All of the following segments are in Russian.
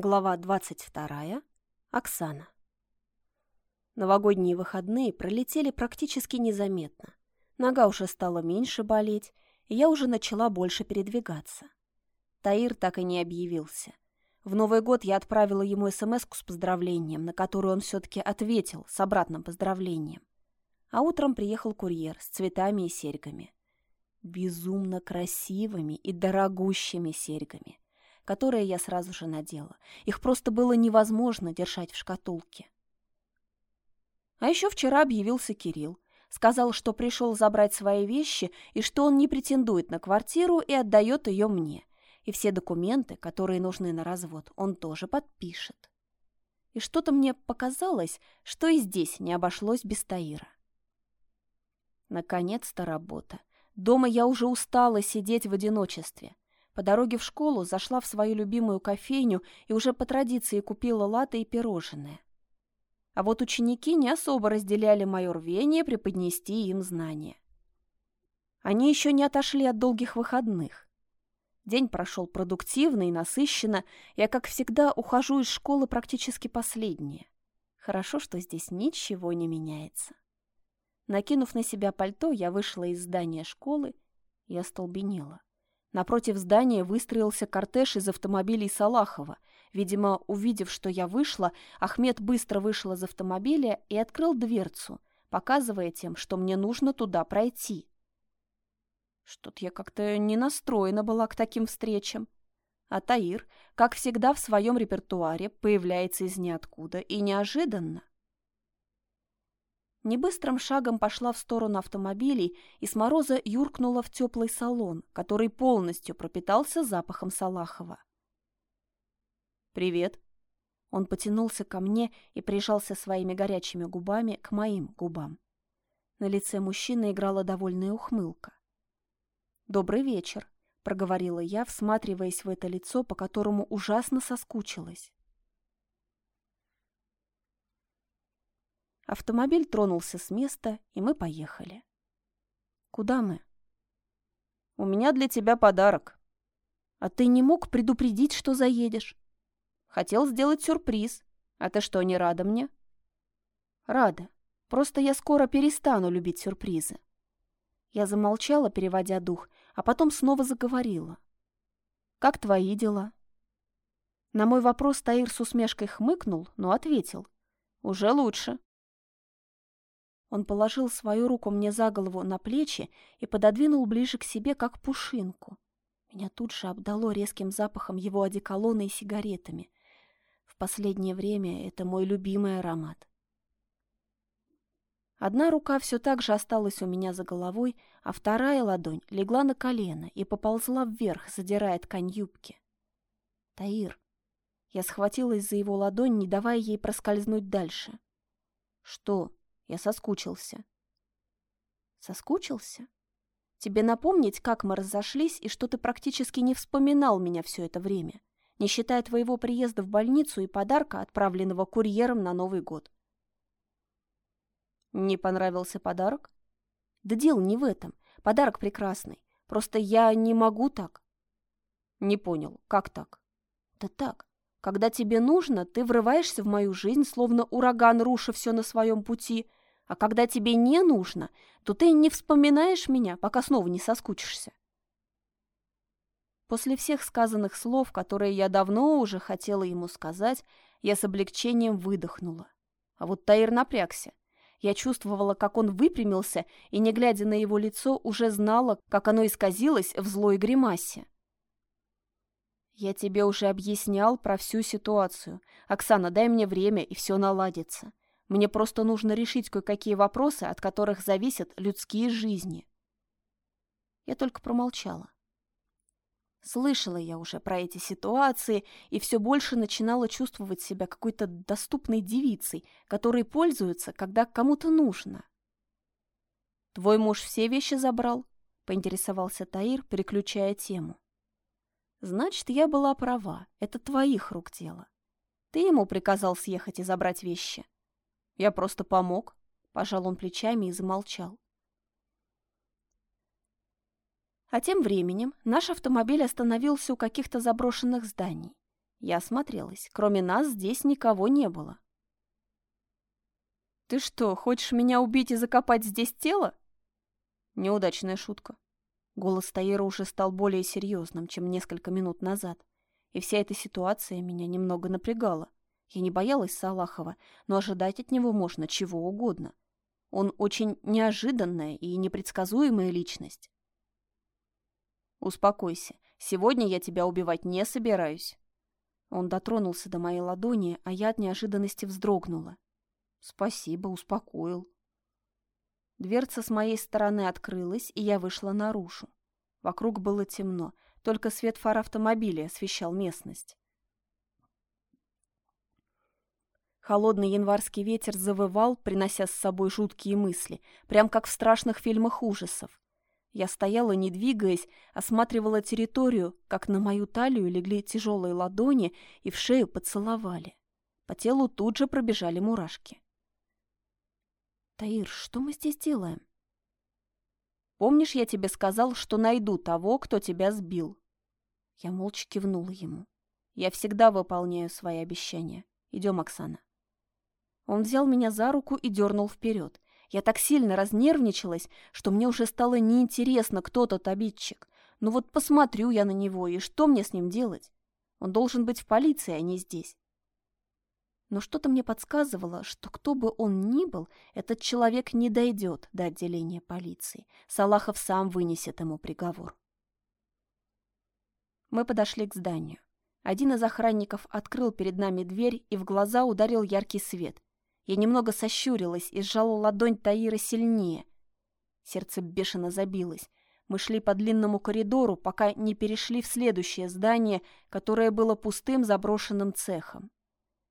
Глава 22. Оксана. Новогодние выходные пролетели практически незаметно. Нога уже стала меньше болеть, и я уже начала больше передвигаться. Таир так и не объявился. В Новый год я отправила ему смс с поздравлением, на которую он все-таки ответил с обратным поздравлением. А утром приехал курьер с цветами и серьгами. Безумно красивыми и дорогущими серьгами – которые я сразу же надела. Их просто было невозможно держать в шкатулке. А еще вчера объявился Кирилл. Сказал, что пришел забрать свои вещи и что он не претендует на квартиру и отдает ее мне. И все документы, которые нужны на развод, он тоже подпишет. И что-то мне показалось, что и здесь не обошлось без Таира. Наконец-то работа. Дома я уже устала сидеть в одиночестве. По дороге в школу зашла в свою любимую кофейню и уже по традиции купила латы и пирожные. А вот ученики не особо разделяли мое рвение преподнести им знания. Они еще не отошли от долгих выходных. День прошел продуктивно и насыщенно. Я, как всегда, ухожу из школы практически последняя. Хорошо, что здесь ничего не меняется. Накинув на себя пальто, я вышла из здания школы и остолбенела. Напротив здания выстроился кортеж из автомобилей Салахова. Видимо, увидев, что я вышла, Ахмед быстро вышел из автомобиля и открыл дверцу, показывая тем, что мне нужно туда пройти. Что-то я как-то не настроена была к таким встречам. А Таир, как всегда в своем репертуаре, появляется из ниоткуда и неожиданно. Небыстрым шагом пошла в сторону автомобилей и с мороза юркнула в теплый салон, который полностью пропитался запахом Салахова. «Привет!» Он потянулся ко мне и прижался своими горячими губами к моим губам. На лице мужчины играла довольная ухмылка. «Добрый вечер», — проговорила я, всматриваясь в это лицо, по которому ужасно соскучилась. Автомобиль тронулся с места, и мы поехали. Куда мы? У меня для тебя подарок. А ты не мог предупредить, что заедешь? Хотел сделать сюрприз. А ты что, не рада мне? Рада. Просто я скоро перестану любить сюрпризы. Я замолчала, переводя дух, а потом снова заговорила. «Как твои дела?» На мой вопрос Таир с усмешкой хмыкнул, но ответил. «Уже лучше. Он положил свою руку мне за голову на плечи и пододвинул ближе к себе, как пушинку. Меня тут же обдало резким запахом его одеколона и сигаретами. В последнее время это мой любимый аромат. Одна рука все так же осталась у меня за головой, а вторая ладонь легла на колено и поползла вверх, задирая ткань юбки. «Таир!» Я схватилась за его ладонь, не давая ей проскользнуть дальше. «Что?» Я соскучился. Соскучился? Тебе напомнить, как мы разошлись и что ты практически не вспоминал меня все это время, не считая твоего приезда в больницу и подарка, отправленного курьером на Новый год. Не понравился подарок? Да дело не в этом. Подарок прекрасный. Просто я не могу так. Не понял, как так? Да так. Когда тебе нужно, ты врываешься в мою жизнь, словно ураган, руша все на своем пути, а когда тебе не нужно, то ты не вспоминаешь меня, пока снова не соскучишься. После всех сказанных слов, которые я давно уже хотела ему сказать, я с облегчением выдохнула. А вот Таир напрягся. Я чувствовала, как он выпрямился, и, не глядя на его лицо, уже знала, как оно исказилось в злой гримасе. «Я тебе уже объяснял про всю ситуацию. Оксана, дай мне время, и все наладится. Мне просто нужно решить кое-какие вопросы, от которых зависят людские жизни. Я только промолчала. Слышала я уже про эти ситуации и все больше начинала чувствовать себя какой-то доступной девицей, которой пользуются, когда кому-то нужно. «Твой муж все вещи забрал?» — поинтересовался Таир, переключая тему. «Значит, я была права. Это твоих рук дело. Ты ему приказал съехать и забрать вещи?» Я просто помог. Пожал он плечами и замолчал. А тем временем наш автомобиль остановился у каких-то заброшенных зданий. Я осмотрелась. Кроме нас здесь никого не было. «Ты что, хочешь меня убить и закопать здесь тело?» Неудачная шутка. Голос Таира уже стал более серьезным, чем несколько минут назад. И вся эта ситуация меня немного напрягала. Я не боялась Салахова, но ожидать от него можно чего угодно. Он очень неожиданная и непредсказуемая личность. «Успокойся. Сегодня я тебя убивать не собираюсь». Он дотронулся до моей ладони, а я от неожиданности вздрогнула. «Спасибо, успокоил». Дверца с моей стороны открылась, и я вышла наружу. Вокруг было темно, только свет фар автомобиля освещал местность. Холодный январский ветер завывал, принося с собой жуткие мысли, прям как в страшных фильмах ужасов. Я стояла, не двигаясь, осматривала территорию, как на мою талию легли тяжелые ладони и в шею поцеловали. По телу тут же пробежали мурашки. «Таир, что мы здесь делаем?» «Помнишь, я тебе сказал, что найду того, кто тебя сбил?» Я молча кивнула ему. «Я всегда выполняю свои обещания. Идем, Оксана». Он взял меня за руку и дернул вперед. Я так сильно разнервничалась, что мне уже стало неинтересно, кто тот обидчик. Ну вот посмотрю я на него, и что мне с ним делать? Он должен быть в полиции, а не здесь но что-то мне подсказывало, что кто бы он ни был, этот человек не дойдет до отделения полиции. Салахов сам вынесет ему приговор. Мы подошли к зданию. Один из охранников открыл перед нами дверь, и в глаза ударил яркий свет. Я немного сощурилась и сжала ладонь Таира сильнее. Сердце бешено забилось. Мы шли по длинному коридору, пока не перешли в следующее здание, которое было пустым заброшенным цехом.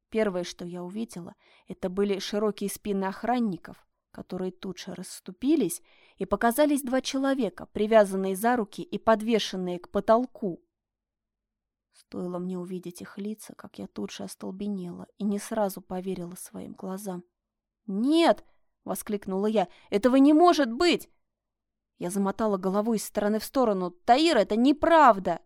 Первое, что я увидела, это были широкие спины охранников, которые тут же расступились, и показались два человека, привязанные за руки и подвешенные к потолку. Стоило мне увидеть их лица, как я тут же остолбенела и не сразу поверила своим глазам. «Нет!» — воскликнула я. «Этого не может быть!» Я замотала головой из стороны в сторону. «Таир, это неправда!»